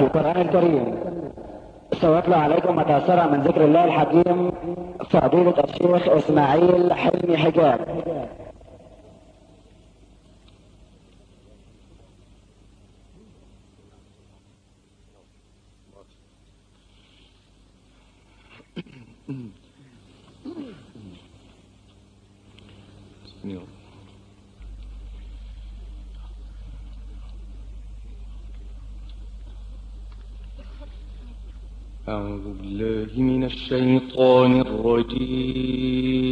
القرآن الكريم. سأتلو عليكم متأثرة من ذكر الله الحكيم فضيلة الشيخ إسماعيل حلمي حجاب. من الشيطان الرجيم.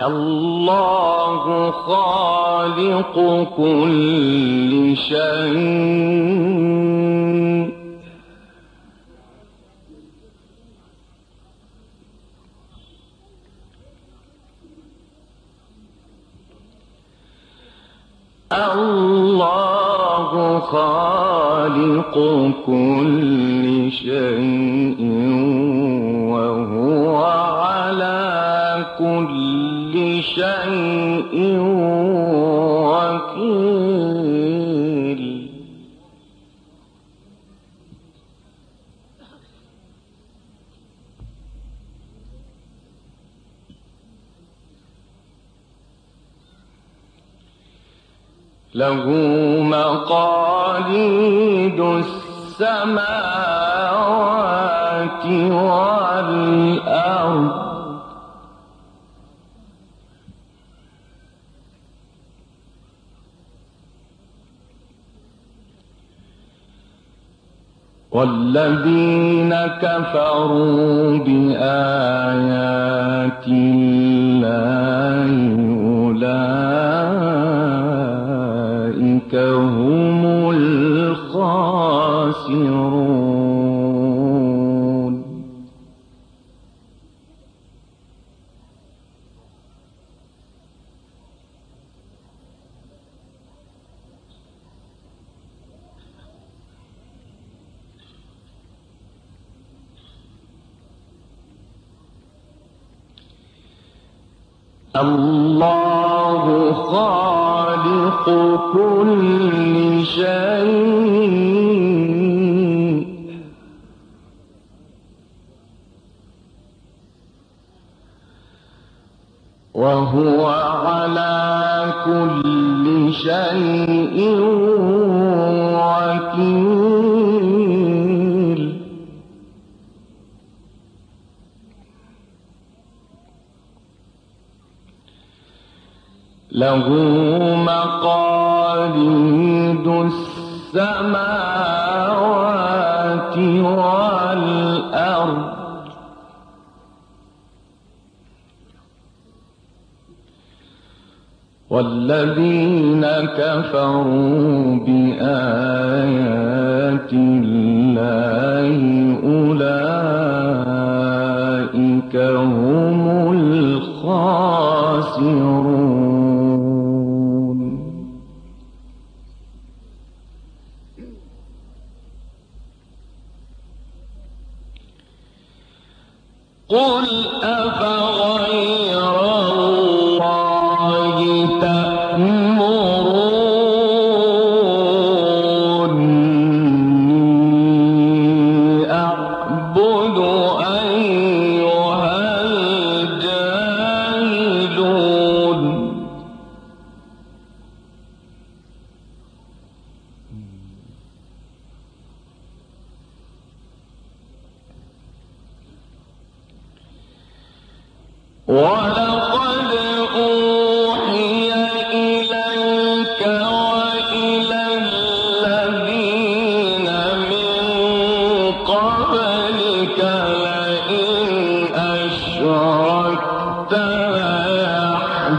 الله خالق كل شيء. الله خالق كل شيء وهو على كل شيء وكيل. له مقاليد السماوات والأرض. والذين كفروا بآيات الله أولئك هم الخاسرون. الله خالق كل شيء. له مقاليد السماوات والأرض. والذين كفروا بآيات الله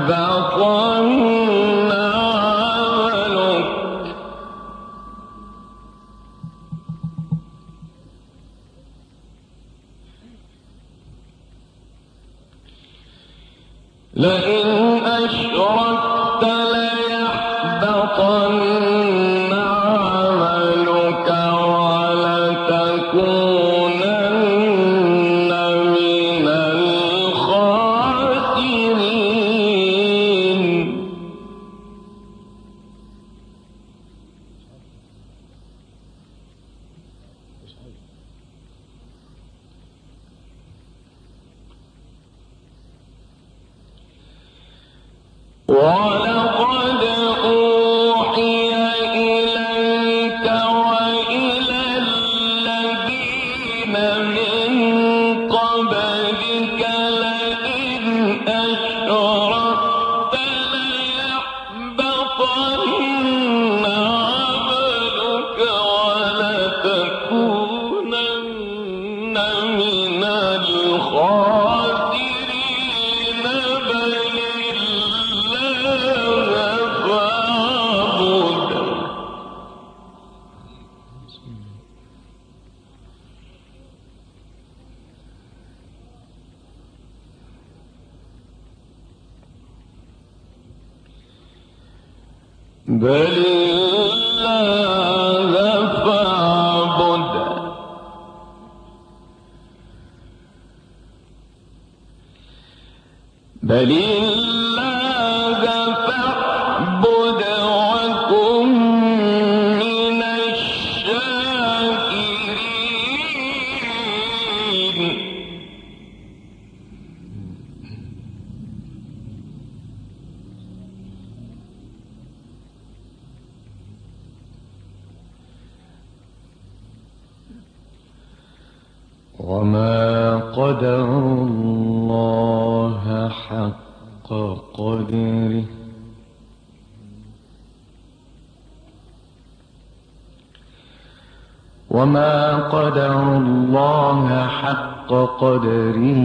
About. Believe حق قدره وما قدر الله حق قدره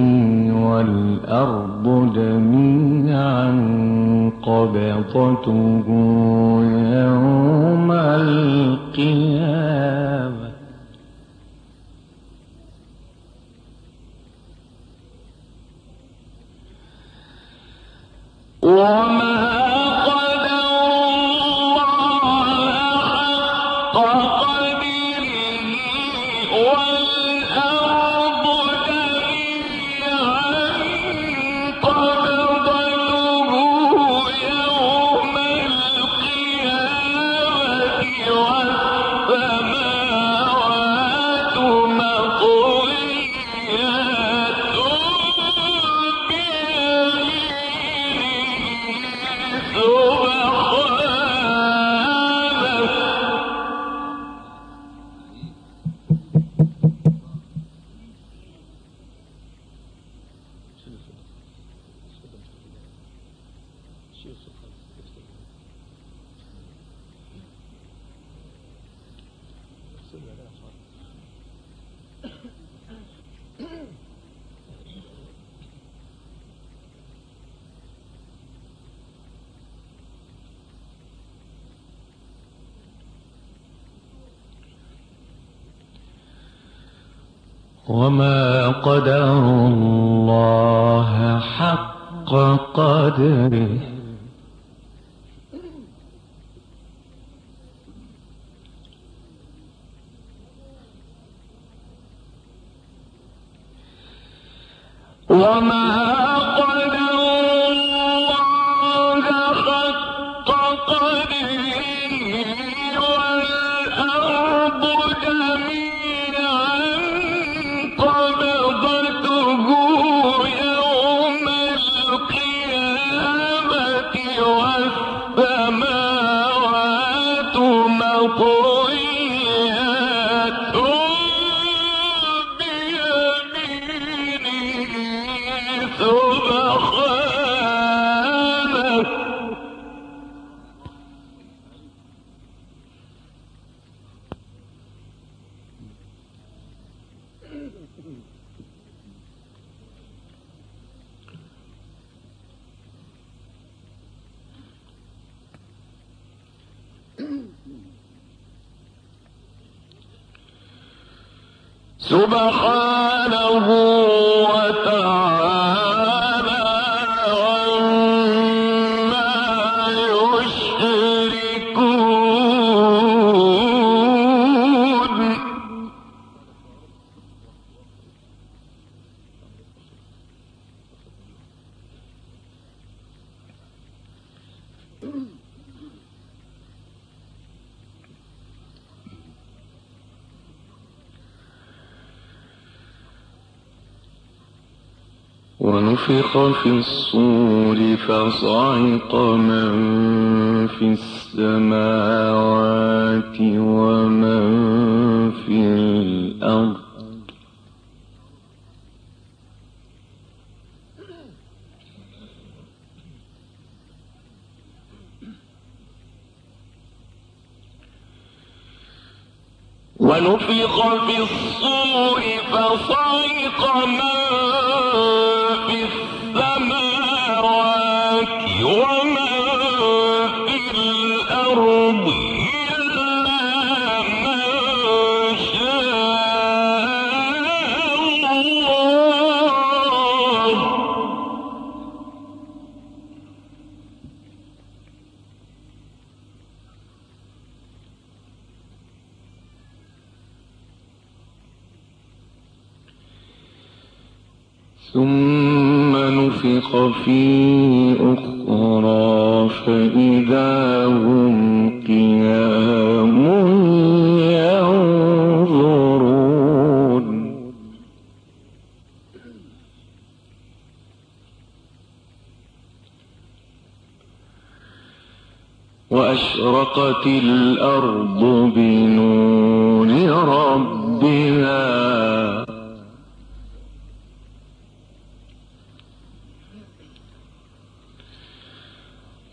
والأرض جميعا قبضته يوم القيامة. وما وما قدر الله حق قدره سبحانه ونفخ في الصور فصعق من في السماوات ومن في الأرض. ثم نفخ فيه أخرى فإذا هم قيام ينظرون. وأشرقت الأرض بنور ربها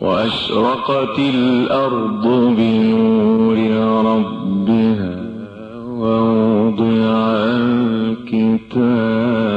وأشرقت الأرض بنور ربها ووضع الكتاب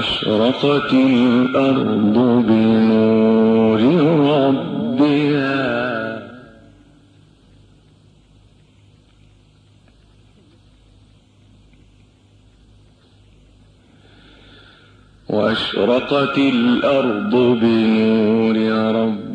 واشرقت الأرض بنور ربها وأشرقت الأرض بنور ربها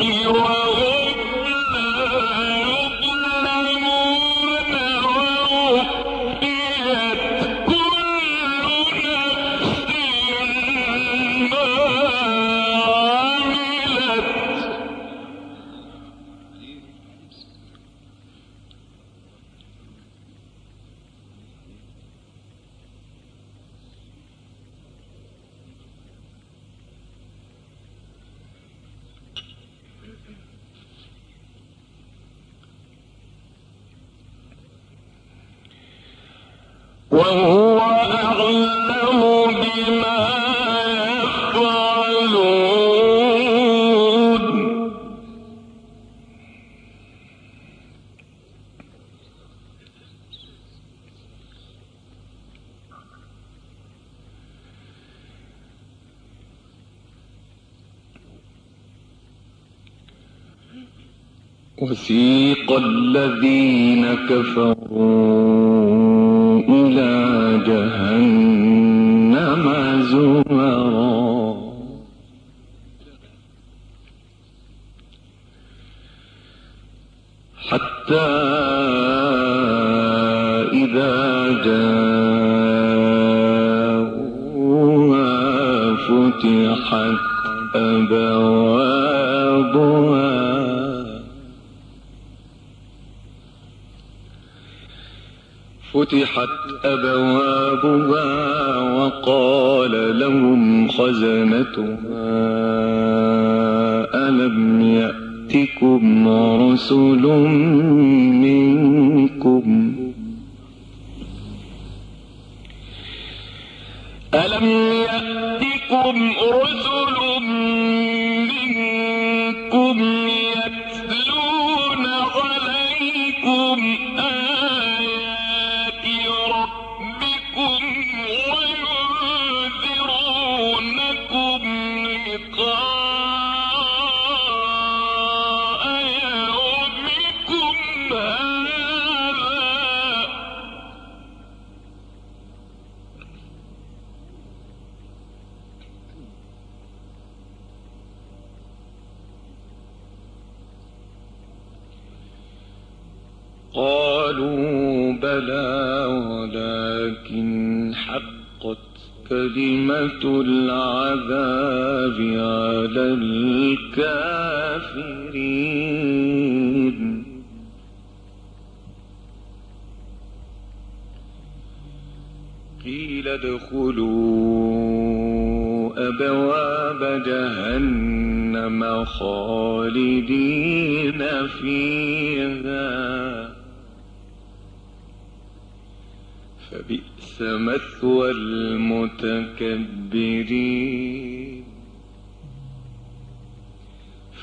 you. وثيق الذين كفروا.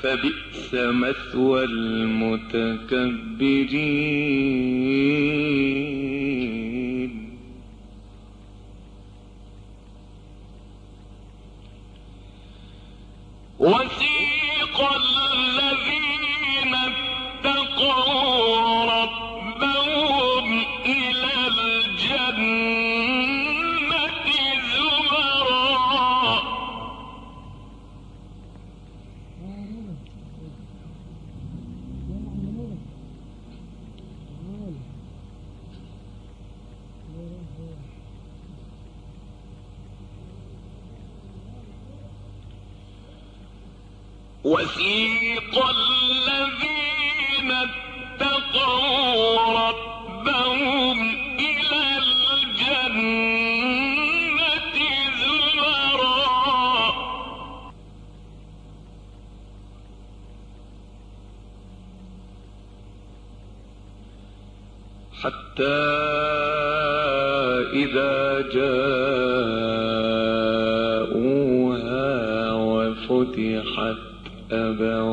فبئس مثوى المتكبرين. إذا جاءوها وفتحت أبواب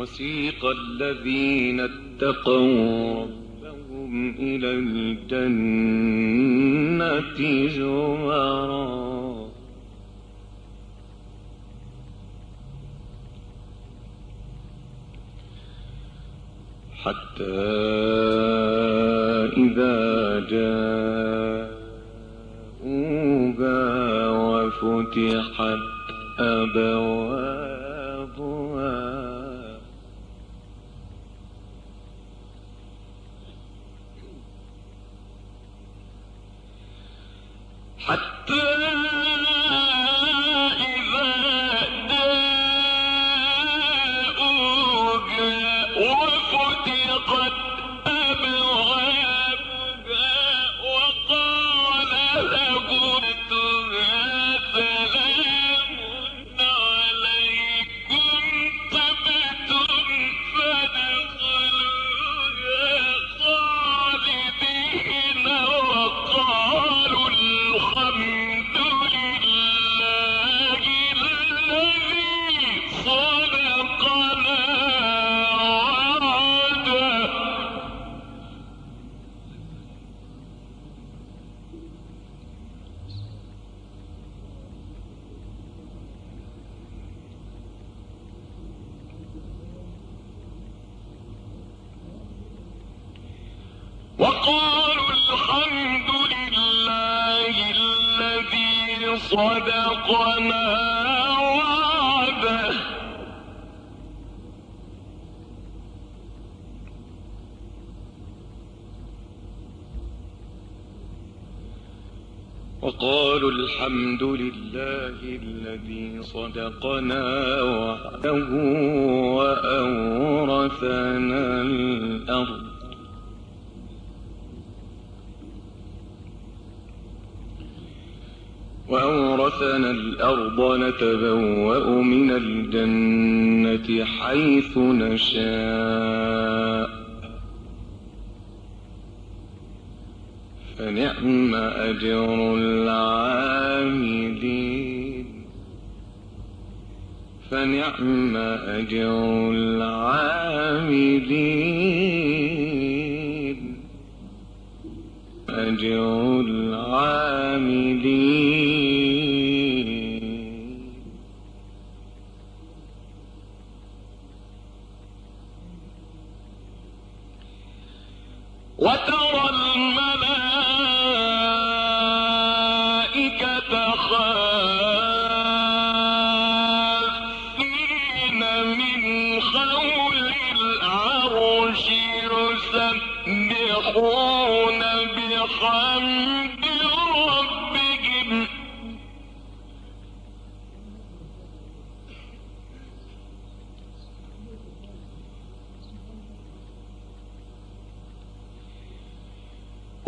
وسيق الذين اتقوا ربهم إلى الجنة زمرا الحمد لله الذي صدقنا وعده وأورثنا الأرض. وأورثنا الأرض نتبوأ من الجنة حيث نشاء. فنعم أجر العاملين. فنعم أجر العاملين. أجر العاملين.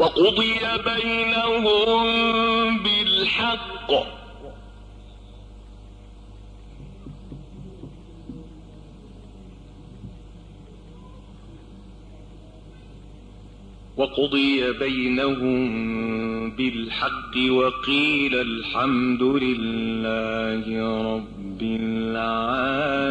وقضي بينهم بالحق. وقضي بينهم بالحق وقيل الحمد لله رب العالمين.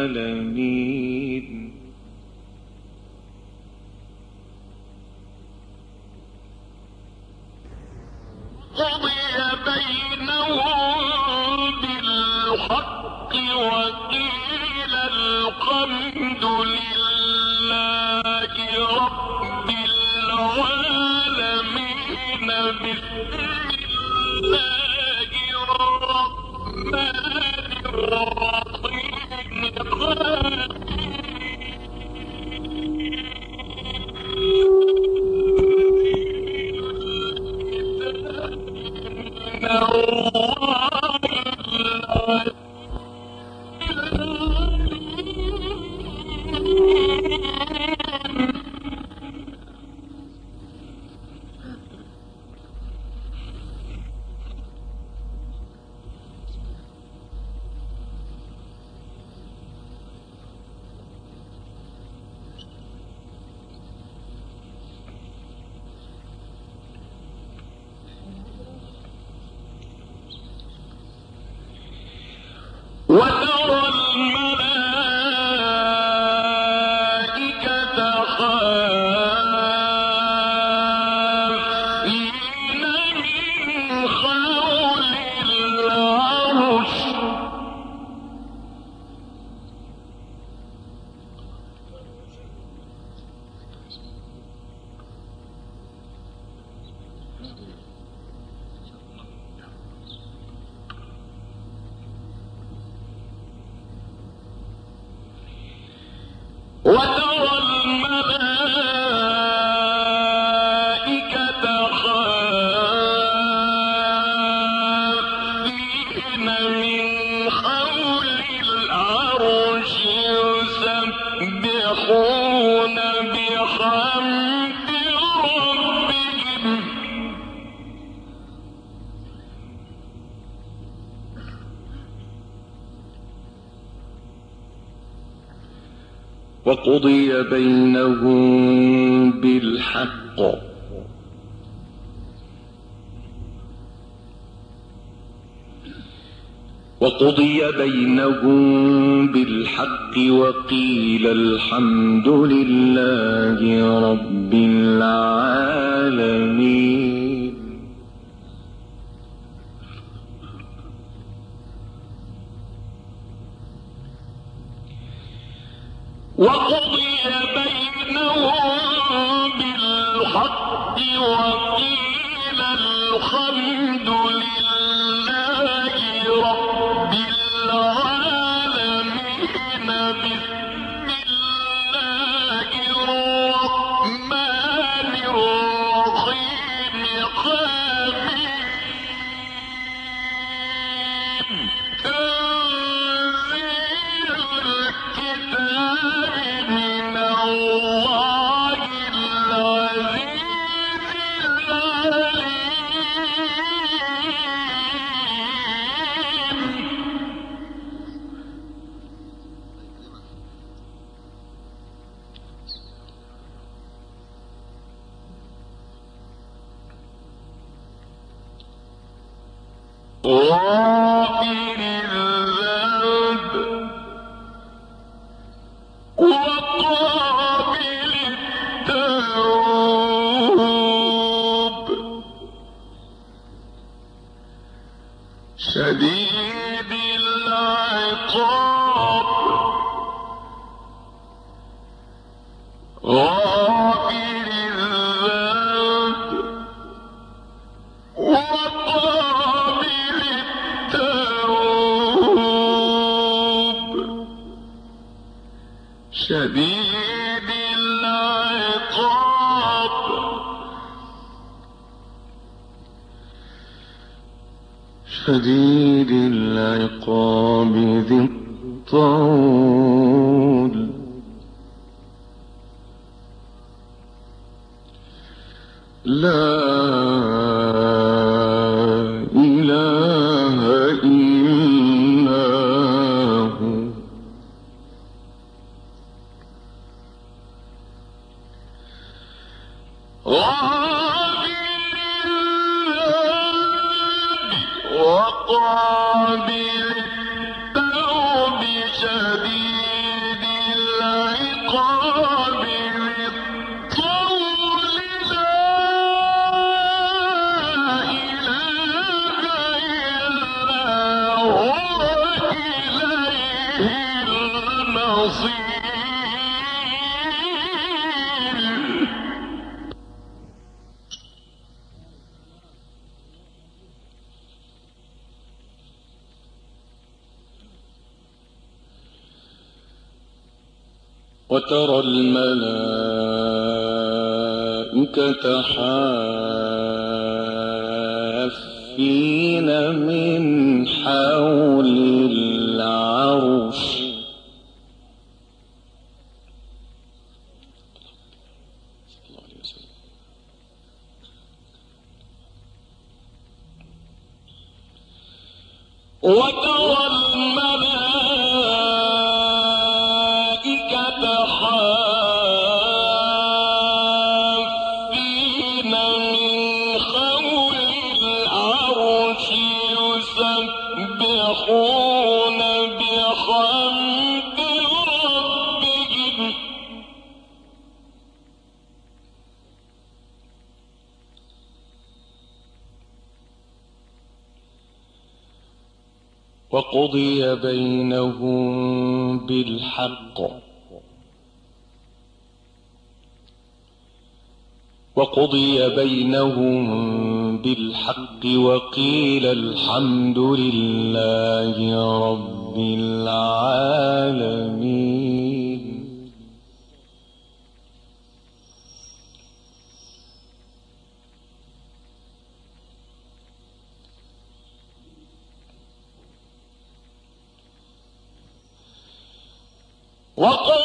Oh. وقضي بينهم بالحق. وقضي بينهم بالحق وقيل الحمد لله رب العالمين. Yeah. شديد العقاب. ترى الملائكة وقضي بينهم بالحق. وقضي بينهم بالحق وقيل الحمد لله رب العالمين. وقال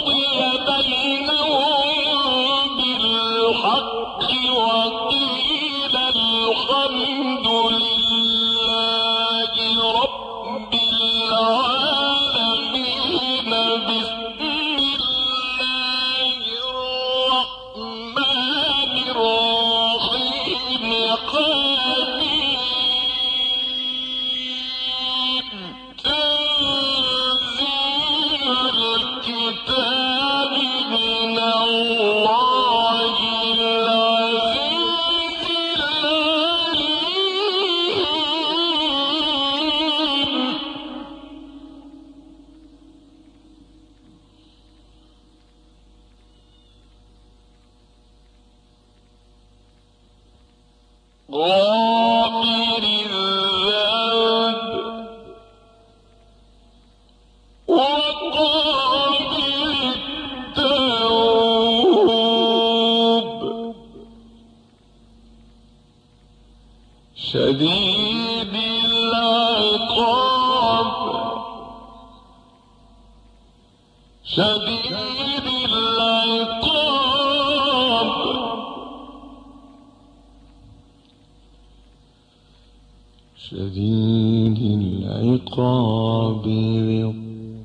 شديد العقاب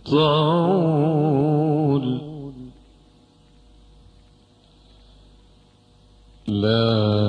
للطول لا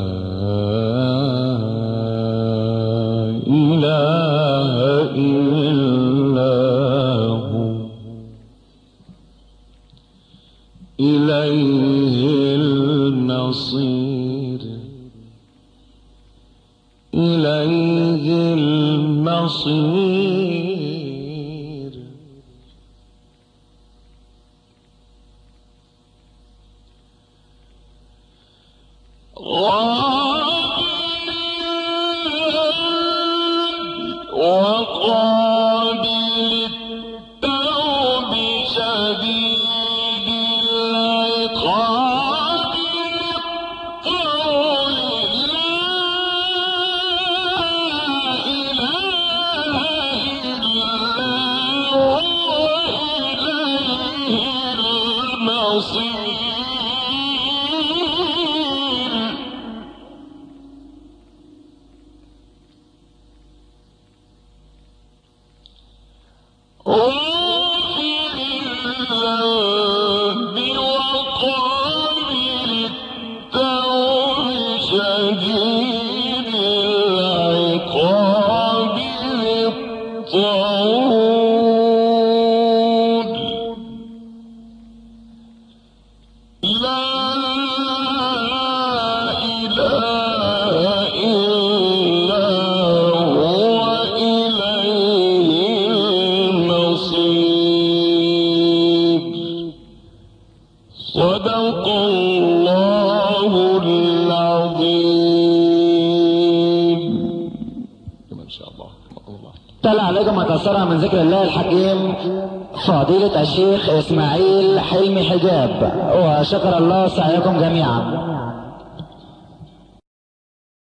Sim. مسترها من ذكر الله الحكيم فضيلة الشيخ إسماعيل حلمي حجاب وشكر الله سعيكم جميعا.